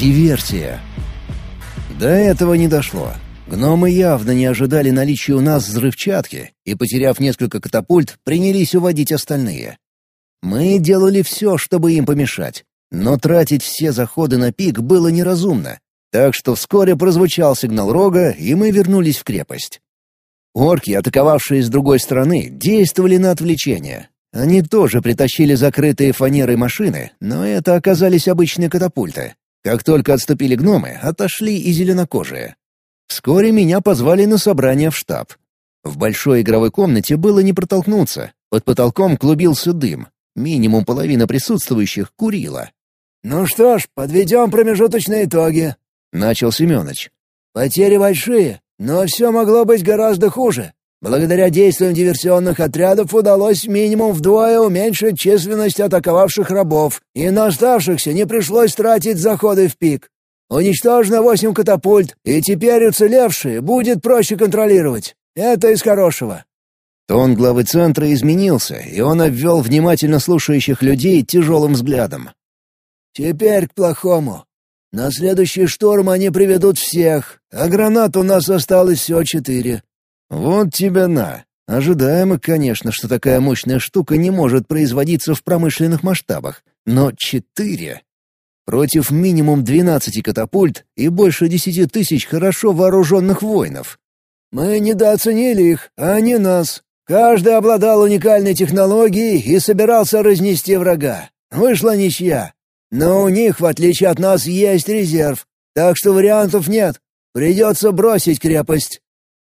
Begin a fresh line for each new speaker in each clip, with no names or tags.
Диверсия. До этого не дошло. Гномы явно не ожидали наличия у нас взрывчатки и, потеряв несколько катапульт, принялись уводить остальные. Мы делали все, чтобы им помешать, но тратить все заходы на пик было неразумно, так что вскоре прозвучал сигнал рога, и мы вернулись в крепость. Орки, атаковавшие с другой стороны, действовали на отвлечение. Они тоже притащили закрытые фанерой машины, но это оказались обычные катапульты. Как только отступили гномы, отошли и зеленокожие. Вскоре меня позвали на собрание в штаб. В большой игровой комнате было не протолкнуться. Под потолком клубился дым. Минимум половина присутствующих курила.
«Ну что ж, подведем промежуточные итоги», — начал Семенович. «Потери большие, но все могло быть гораздо хуже. Благодаря действиям диверсионных отрядов удалось минимум вдвое уменьшить численность атаковавших рабов, и на оставшихся не пришлось тратить заходы в пик. Уничтожено восемь катапульт, и теперь уцелевшие будет проще контролировать. Это из хорошего».
Тон главы центра изменился, и он обвел внимательно слушающих людей тяжелым взглядом.
«Теперь к плохому. На следующий шторм они приведут всех, а гранат у нас осталось всего четыре».
«Вот тебе на. Ожидаемо, конечно, что такая мощная штука не может производиться в промышленных масштабах, но четыре против минимум 12 катапульт и больше 10 тысяч хорошо вооруженных воинов.
«Мы недооценили их, а они нас. Каждый обладал уникальной технологией и собирался разнести врага. Вышла ничья. Но у них, в отличие от нас, есть резерв, так что вариантов нет. Придется бросить крепость».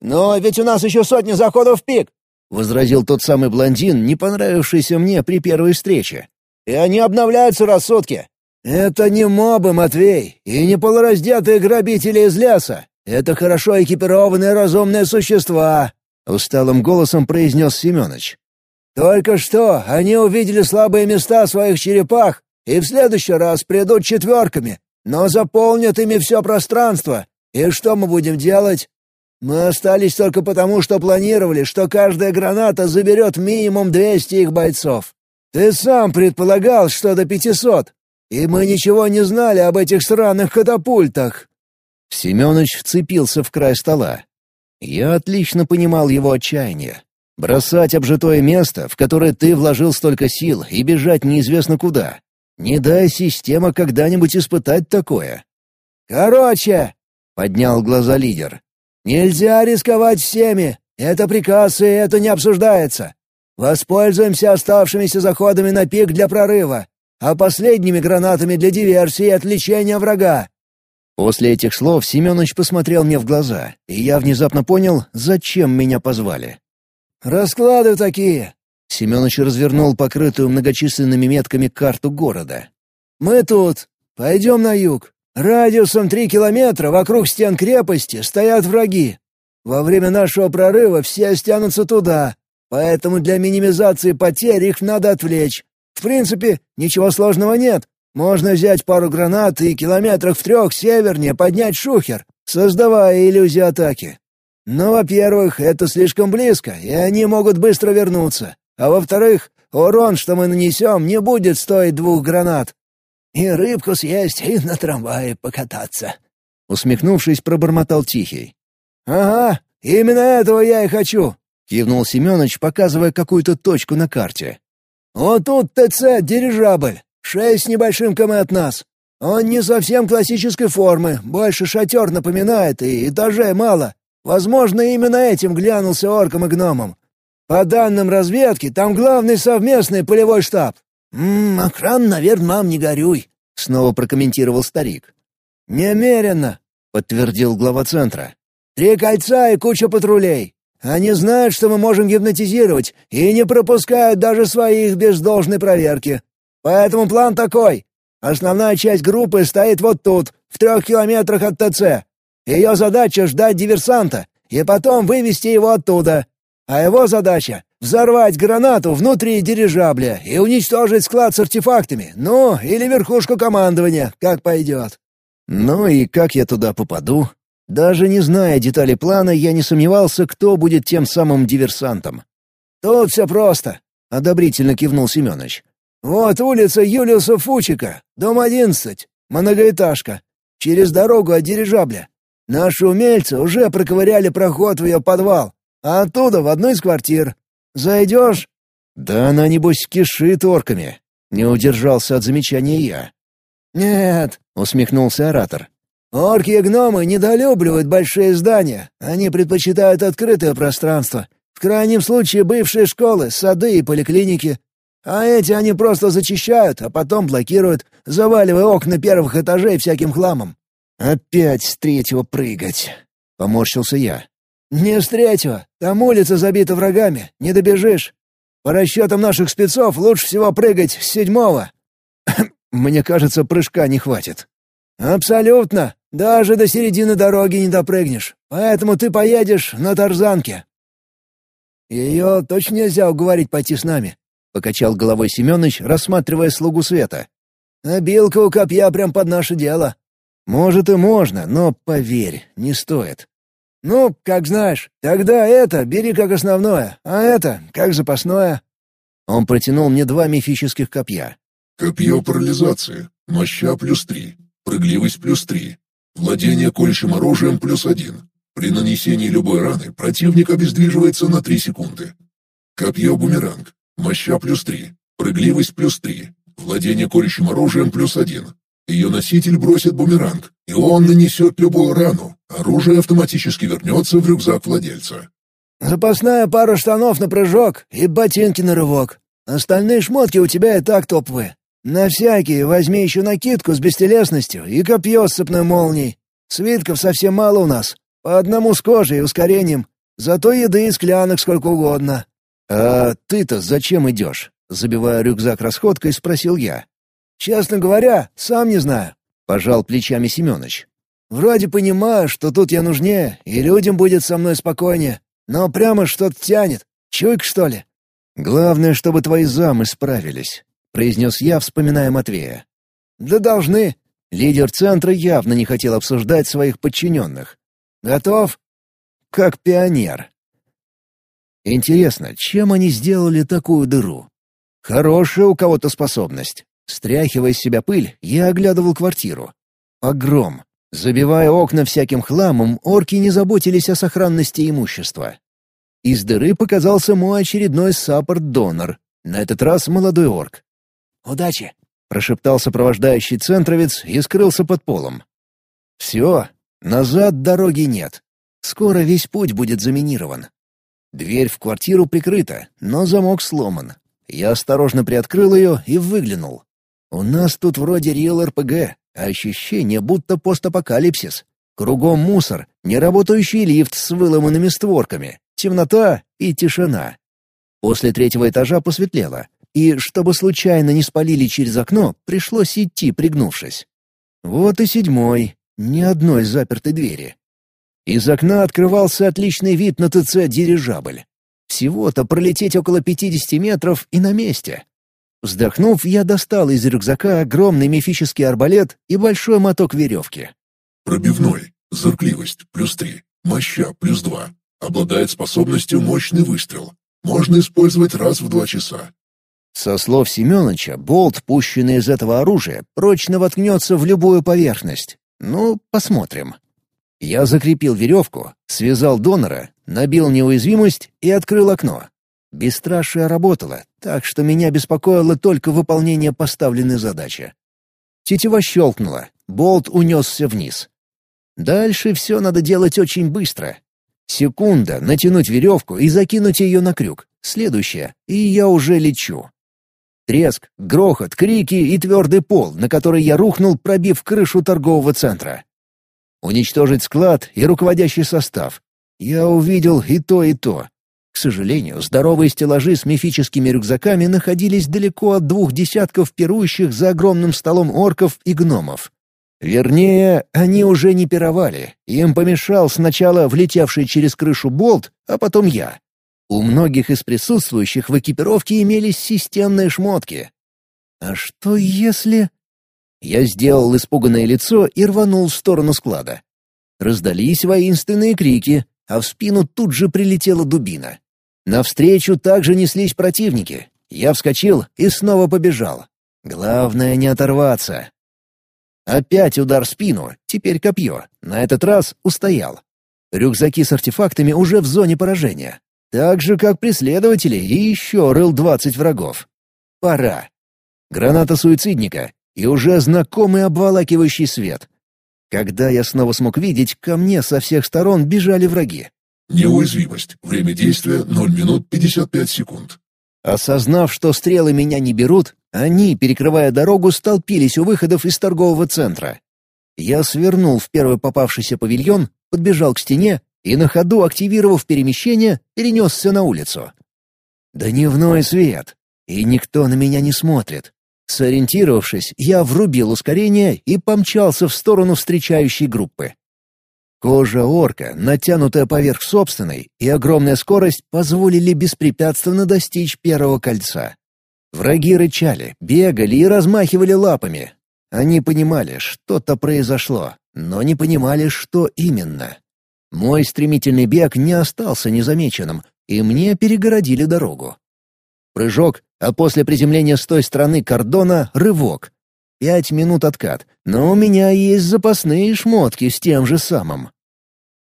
«Но ведь у нас еще сотни заходов в пик», —
возразил тот самый блондин, не понравившийся мне при первой встрече.
«И они обновляются рассудки.
«Это не мобы, Матвей, и не полураздетые грабители из леса. Это хорошо экипированные разумные существа», — усталым голосом произнес Семенович. «Только что они увидели слабые места в своих черепах и в следующий раз придут четверками, но заполнят ими все пространство. И что мы будем делать? Мы остались только потому, что планировали, что каждая граната заберет минимум двести их бойцов. Ты сам предполагал, что до пятисот, и мы ничего не знали об этих сраных катапультах!»
Семёныч вцепился в край стола. Я отлично понимал его отчаяние. Бросать обжитое место, в которое ты вложил столько сил, и бежать неизвестно куда. Не дай система когда-нибудь испытать такое.
«Короче!» — поднял глаза лидер. «Нельзя рисковать всеми. Это приказ, и это не обсуждается. Воспользуемся оставшимися заходами на пик для прорыва а последними гранатами для диверсии и отвлечения врага».
После этих слов Семенович посмотрел мне в глаза, и я внезапно понял, зачем меня позвали.
«Расклады такие!»
Семенович развернул покрытую многочисленными метками карту города.
«Мы тут. Пойдем на юг. Радиусом три километра вокруг стен крепости стоят враги. Во время нашего прорыва все стянутся туда, поэтому для минимизации потерь их надо отвлечь, в принципе, ничего сложного нет. Можно взять пару гранат и километрах в трех севернее поднять шухер, создавая иллюзию атаки. Но, во-первых, это слишком близко, и они могут быстро вернуться. А во-вторых, урон, что мы нанесем, не будет стоить двух гранат. И рыбку съесть, и на трамвае покататься.
Усмехнувшись, пробормотал Тихий.
«Ага, именно этого я и хочу», —
кивнул Семенович, показывая какую-то точку на карте.
«Вот тут ТЦ дирижабль, шесть с небольшим км от нас. Он не совсем классической формы, больше шатер напоминает, и этажей мало. Возможно, именно этим глянулся оркам и гномам. По данным разведки, там главный совместный полевой штаб». «Ммм, охран, наверное, мам, не горюй», — снова прокомментировал старик. «Немерено», — подтвердил глава центра. «Три кольца и куча патрулей. Они знают, что мы можем гипнотизировать, и не пропускают даже своих без должной проверки. Поэтому план такой. Основная часть группы стоит вот тут, в трех километрах от ТЦ. Ее задача — ждать диверсанта, и потом вывести его оттуда. А его задача — взорвать гранату внутри дирижабля и уничтожить склад с артефактами, ну, или верхушку командования, как пойдет.
«Ну и как я туда попаду?» Даже не зная детали плана, я не сомневался, кто будет тем самым диверсантом.
«Тут все просто», — одобрительно кивнул Семенович. «Вот улица Юлиуса Фучика, дом одиннадцать, многоэтажка. через дорогу от дирижабля. Наши умельцы уже проковыряли проход в ее подвал, а оттуда в одну из квартир. Зайдешь?»
«Да она, небось, кишит орками», — не удержался от замечания я.
«Нет», — усмехнулся оратор. «Орки и гномы недолюбливают большие здания. Они предпочитают открытое пространство. В крайнем случае бывшие школы, сады и поликлиники. А эти они просто зачищают, а потом блокируют, заваливая окна первых этажей всяким хламом».
«Опять с третьего прыгать», — поморщился я.
«Не третьего. Там улица забита врагами. Не добежишь. По расчетам наших спецов лучше всего прыгать с седьмого».
«Мне кажется, прыжка не хватит».
«Абсолютно. Даже до середины дороги не допрыгнешь. Поэтому ты поедешь на тарзанке». «Ее точно нельзя уговорить пойти с нами», — покачал головой Семенович, рассматривая слугу света. «А у копья прям под наше дело».
«Может и можно, но, поверь, не стоит.
«Ну, как знаешь. Тогда это бери как основное, а это как запасное».
Он протянул мне два мифических копья.
«Копье парализации. Моща плюс три. Прыгливость плюс три. Владение колющим оружием плюс один. При нанесении любой раны противник обездвиживается на три секунды. Копье-бумеранг. Моща плюс три. Прыгливость плюс три. Владение колющим оружием плюс один. Ее носитель бросит бумеранг, и он нанесет любую рану. Оружие автоматически вернется в рюкзак владельца.
«Запасная пара штанов на прыжок и ботинки на рывок. Остальные шмотки у тебя и так топовые. На всякий возьми еще накидку с бестелесностью и копье с цепной молнией. Свитков совсем мало у нас. По одному с кожей и ускорением. Зато еды и склянок сколько угодно».
«А ты-то зачем идешь?» Забивая рюкзак расходкой, спросил я.
«Честно говоря, сам не знаю», — пожал плечами Семёныч. «Вроде понимаю, что тут я нужнее, и людям будет со мной спокойнее, но прямо что-то тянет. Чуйк, что ли?»
«Главное, чтобы твои замы справились», — произнес я, вспоминая Матвея.
«Да должны».
Лидер центра явно не хотел обсуждать своих подчиненных.
«Готов?»
«Как пионер». Интересно, чем они сделали такую дыру? Хорошая у кого-то способность. Стряхивая с себя пыль, я оглядывал квартиру. Погром. Забивая окна всяким хламом, орки не заботились о сохранности имущества. Из дыры показался мой очередной саппорт-донор, на этот раз молодой орк.
«Удачи!»
— прошептал сопровождающий центровец и скрылся под полом. «Все, назад дороги нет. Скоро весь путь будет заминирован. Дверь в квартиру прикрыта, но замок сломан. Я осторожно приоткрыл ее и выглянул. У нас тут вроде риэл-РПГ, а ощущение будто постапокалипсис. Кругом мусор, неработающий лифт с выломанными створками, темнота и тишина. После третьего этажа посветлело, и, чтобы случайно не спалили через окно, пришлось идти, пригнувшись. Вот и седьмой, ни одной запертой двери. Из окна открывался отличный вид на ТЦ «Дирижабль». Всего-то пролететь около 50 метров и на месте. Вздохнув, я достал из рюкзака огромный мифический арбалет и большой моток веревки.
Пробивной. Зыркливость. Плюс три. Моща. Плюс два. Обладает способностью мощный выстрел. Можно использовать раз в два часа.
Со слов Семеновича, болт, пущенный из этого оружия, прочно воткнется в любую поверхность. Ну, посмотрим. Я закрепил веревку, связал донора, набил неуязвимость и открыл окно. Бесстрашие работало, так что меня беспокоило только выполнение поставленной задачи. Тетива щелкнула, болт унесся вниз. Дальше все надо делать очень быстро. Секунда — натянуть веревку и закинуть ее на крюк. Следующая — и я уже лечу. Треск, грохот, крики и твердый пол, на который я рухнул, пробив крышу торгового центра. Уничтожить склад и руководящий состав. Я увидел и то, и то. К сожалению, здоровые стеллажи с мифическими рюкзаками находились далеко от двух десятков пирующих за огромным столом орков и гномов. Вернее, они уже не пировали. Им помешал сначала влетевший через крышу болт, а потом я. У многих из присутствующих в экипировке имелись системные шмотки. А что если... Я сделал испуганное лицо и рванул в сторону склада. Раздались воинственные крики, а в спину тут же прилетела дубина. Навстречу также неслись противники. Я вскочил и снова побежал. Главное не оторваться. Опять удар в спину, теперь копье. На этот раз устоял. Рюкзаки с артефактами уже в зоне поражения. Так же, как преследователи и еще рыл двадцать врагов. Пора. Граната суицидника и уже знакомый обволакивающий свет. Когда я снова смог видеть, ко мне со всех сторон бежали враги.
Неуязвимость. Время действия 0 минут 55 секунд.
Осознав, что стрелы меня не берут, они, перекрывая дорогу, столпились у выходов из торгового центра. Я свернул в первый попавшийся павильон, подбежал к стене и на ходу, активировав перемещение, перенесся на улицу. Дневной свет, и никто на меня не смотрит. Сориентировавшись, я врубил ускорение и помчался в сторону встречающей группы. Кожа орка, натянутая поверх собственной, и огромная скорость позволили беспрепятственно достичь первого кольца. Враги рычали, бегали и размахивали лапами. Они понимали, что-то произошло, но не понимали, что именно. Мой стремительный бег не остался незамеченным, и мне перегородили дорогу. Прыжок, а после приземления с той стороны кордона — рывок. Пять минут откат, но у меня есть запасные шмотки с тем же самым.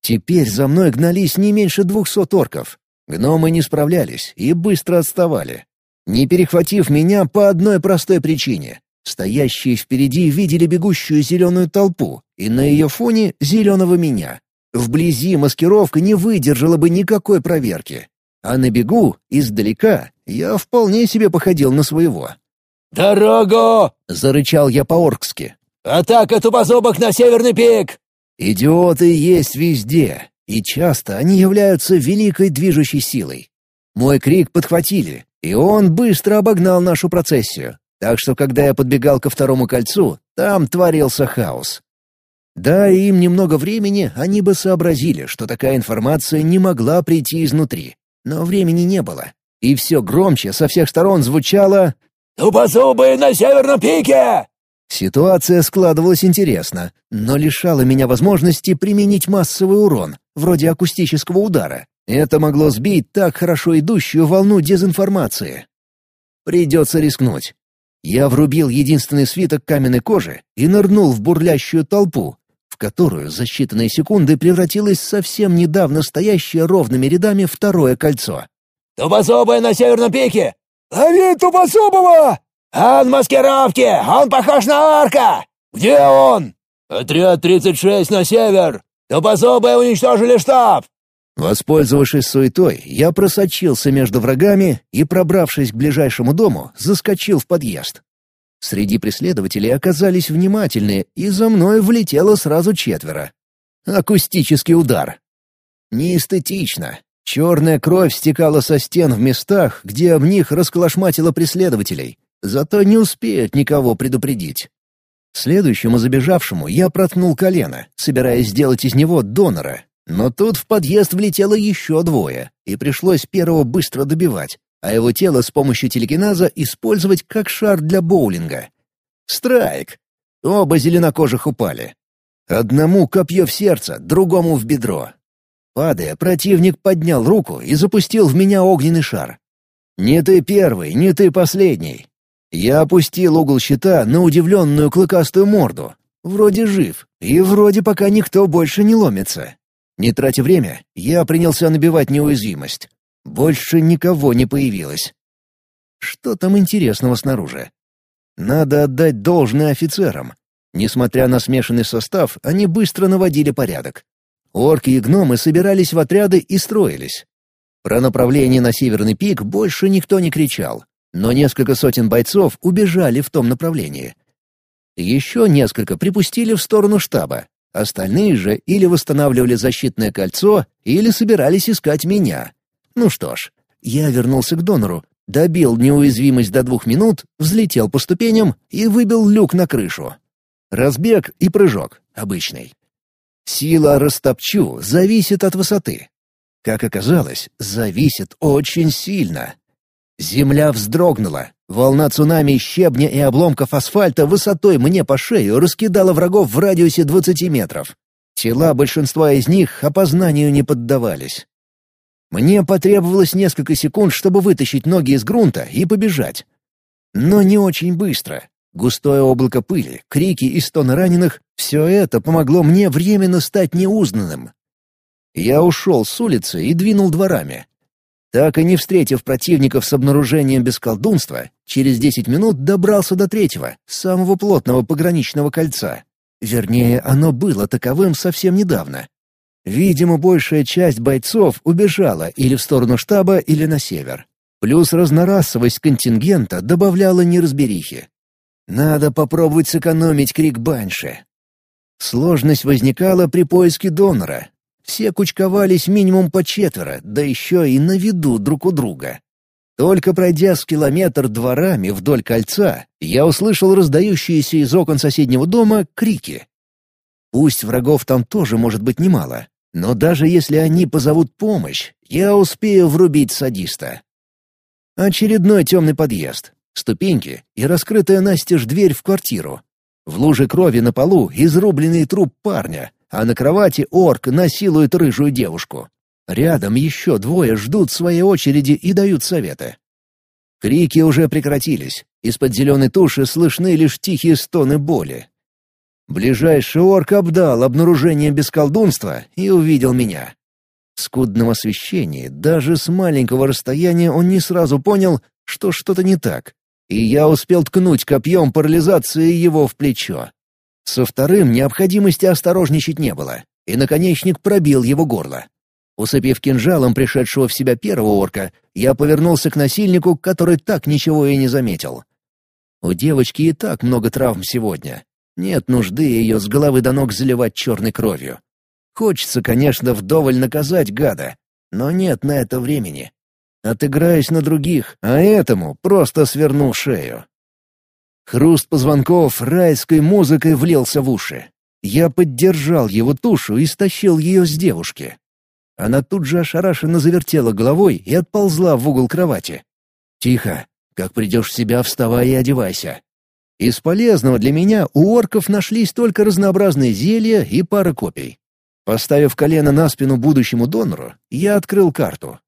Теперь за мной гнались не меньше двухсот орков. Гномы не справлялись и быстро отставали. Не перехватив меня по одной простой причине. Стоящие впереди видели бегущую зеленую толпу, и на ее фоне зеленого меня. Вблизи маскировка не выдержала бы никакой проверки. А на бегу, издалека, я вполне себе походил на своего.
«Дорогу!»
— зарычал я по-оркски.
«Атака тупозубок на северный пик!»
Идиоты есть везде, и часто они являются великой движущей силой. Мой крик подхватили, и он быстро обогнал нашу процессию. Так что, когда я подбегал ко второму кольцу, там творился хаос. Да, им немного времени, они бы сообразили, что такая информация не могла прийти изнутри. Но времени не было. И все громче со всех сторон звучало
«Тупозубые на северном пике!»
Ситуация складывалась интересно, но лишала меня возможности применить массовый урон, вроде акустического удара. Это могло сбить так хорошо идущую волну дезинформации. Придется рискнуть. Я врубил единственный свиток каменной кожи и нырнул в бурлящую толпу, в которую за считанные секунды превратилось совсем недавно стоящее ровными рядами второе кольцо.
«Тупозубая на северном пике!
«Лови Тупозубова!»
«Он в маскировке! Он похож на арка! Где он?»
«Отряд 36 на север!
Тупозубые уничтожили штаб!»
Воспользовавшись суетой, я просочился между врагами и, пробравшись к ближайшему дому, заскочил в подъезд. Среди преследователей оказались внимательные, и за мной влетело сразу четверо. Акустический удар. Неэстетично. Черная кровь стекала со стен в местах, где об них расколошматило преследователей. Зато не успеют никого предупредить. Следующему забежавшему я проткнул колено, собираясь сделать из него донора. Но тут в подъезд влетело еще двое, и пришлось первого быстро добивать, а его тело с помощью телекиназа использовать как шар для боулинга. Страйк! Оба зеленокожих упали. Одному копье в сердце, другому в бедро. Падая, противник поднял руку и запустил в меня огненный шар. «Не ты первый, не ты последний. Я опустил угол щита на удивленную клыкастую морду. Вроде жив, и вроде пока никто больше не ломится. Не тратя время, я принялся набивать неуязвимость. Больше никого не появилось. Что там интересного снаружи? Надо отдать должное офицерам. Несмотря на смешанный состав, они быстро наводили порядок. Орки и гномы собирались в отряды и строились. Про направление на северный пик больше никто не кричал но несколько сотен бойцов убежали в том направлении. Еще несколько припустили в сторону штаба, остальные же или восстанавливали защитное кольцо, или собирались искать меня. Ну что ж, я вернулся к донору, добил неуязвимость до двух минут, взлетел по ступеням и выбил люк на крышу. Разбег и прыжок, обычный. Сила растопчу зависит от высоты. Как оказалось, зависит очень сильно. Земля вздрогнула. Волна цунами щебня и обломков асфальта высотой мне по шею раскидала врагов в радиусе 20 метров. Тела большинства из них опознанию не поддавались. Мне потребовалось несколько секунд, чтобы вытащить ноги из грунта и побежать. Но не очень быстро. Густое облако пыли, крики и стоны раненых — все это помогло мне временно стать неузнанным. Я ушел с улицы и двинул дворами. Так и не встретив противников с обнаружением без колдунства, через десять минут добрался до третьего, самого плотного пограничного кольца. Вернее, оно было таковым совсем недавно. Видимо, большая часть бойцов убежала или в сторону штаба, или на север. Плюс разнорасовость контингента добавляла неразберихи. Надо попробовать сэкономить крик Банши. Сложность возникала при поиске донора. Все кучковались минимум по четверо, да еще и на виду друг у друга. Только пройдя с километр дворами вдоль кольца, я услышал раздающиеся из окон соседнего дома крики. Пусть врагов там тоже может быть немало, но даже если они позовут помощь, я успею врубить садиста. Очередной темный подъезд, ступеньки и раскрытая настежь дверь в квартиру. В луже крови на полу изрубленный труп парня, а на кровати орк насилует рыжую девушку. Рядом еще двое ждут своей очереди и дают советы. Крики уже прекратились. Из-под зеленой туши слышны лишь тихие стоны боли. Ближайший орк обдал обнаружением без колдунства и увидел меня. В скудном освещении, даже с маленького расстояния он не сразу понял, что что-то не так, и я успел ткнуть копьем парализации его в плечо. Со вторым необходимости осторожничать не было, и наконечник пробил его горло. Усыпив кинжалом пришедшего в себя первого орка, я повернулся к насильнику, который так ничего и не заметил. У девочки и так много травм сегодня, нет нужды ее с головы до ног заливать черной кровью. Хочется, конечно, вдоволь наказать гада, но нет на это времени. Отыграюсь на других, а этому просто сверну шею. Хруст позвонков райской музыкой влился в уши. Я поддержал его тушу и стащил ее с девушки. Она тут же ошарашенно завертела головой и отползла в угол кровати. «Тихо. Как придешь в себя, вставай и одевайся. Из полезного для меня у орков нашлись только разнообразные зелья и пара копий. Поставив колено на спину будущему донору, я открыл карту.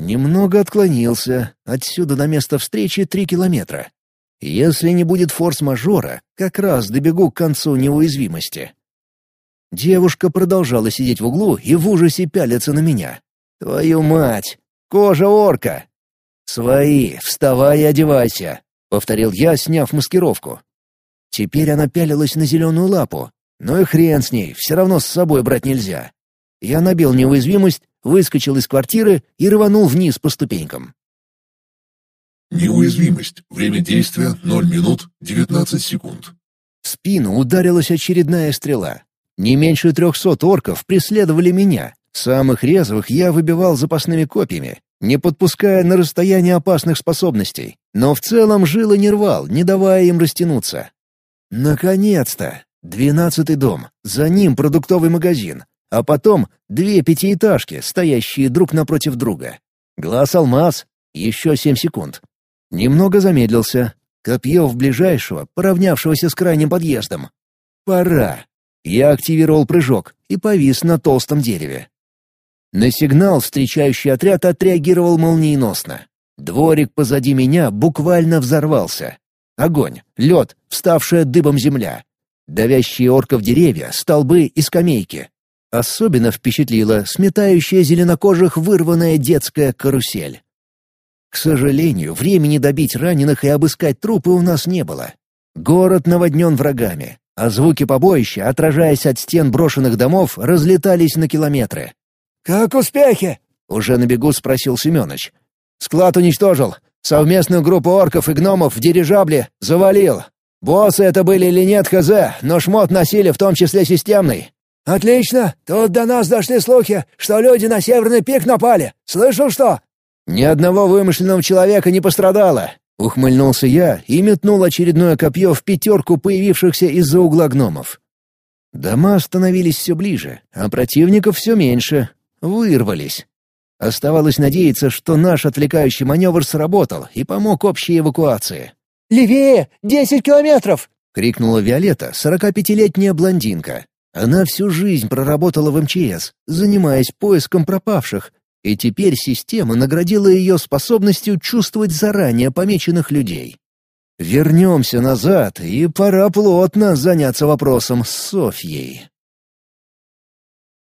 Немного отклонился, отсюда до места встречи три километра. Если не будет форс-мажора, как раз добегу к концу неуязвимости. Девушка продолжала сидеть в углу и в ужасе пялиться на меня. «Твою мать! Кожа орка!» «Свои, вставай и одевайся. — повторил я, сняв маскировку. Теперь она пялилась на зеленую лапу. Ну и хрен с ней, все равно с собой брать нельзя. Я набил неуязвимость, выскочил из квартиры и рванул вниз по ступенькам.
Неуязвимость. Время действия 0 минут 19 секунд.
В спину ударилась очередная стрела. Не меньше трехсот орков преследовали меня. Самых резвых я выбивал запасными копьями, не подпуская на расстояние опасных способностей, но в целом жил и не рвал, не давая им растянуться. Наконец-то! Двенадцатый дом, за ним продуктовый магазин, а потом две пятиэтажки, стоящие друг напротив друга. Глаз-алмаз, еще семь секунд. Немного замедлился. Копье в ближайшего, поравнявшегося с крайним подъездом. Пора. Я активировал прыжок и повис на толстом дереве. На сигнал встречающий отряд отреагировал молниеносно. Дворик позади меня буквально взорвался. Огонь, лед, вставшая дыбом земля. Давящие орков деревья, столбы и скамейки. Особенно впечатлила сметающая зеленокожих вырванная детская карусель. К сожалению, времени добить раненых и обыскать трупы у нас не было. Город наводнен врагами, а звуки побоища, отражаясь от стен брошенных домов, разлетались на километры.
«Как успехи?»
— уже на бегу спросил Семёныч. «Склад уничтожил. Совместную группу орков и гномов в дирижабле завалил. Боссы это были или нет, хз, но шмот носили в том числе системный».
«Отлично! Тут до нас дошли слухи, что люди на Северный пик напали. Слышал что?»
«Ни одного вымышленного человека не пострадало», — ухмыльнулся я и метнул очередное копье в пятерку появившихся из-за угла гномов. Дома становились все ближе, а противников все меньше, Вырвались. Оставалось надеяться, что наш отвлекающий маневр сработал и помог общей эвакуации.
«Левее! Десять километров!»
— крикнула Виолетта, сорокапятилетняя блондинка. Она всю жизнь проработала в МЧС, занимаясь поиском пропавших, и теперь система наградила ее способностью чувствовать заранее помеченных людей. Вернемся назад, и пора плотно заняться вопросом с Софьей.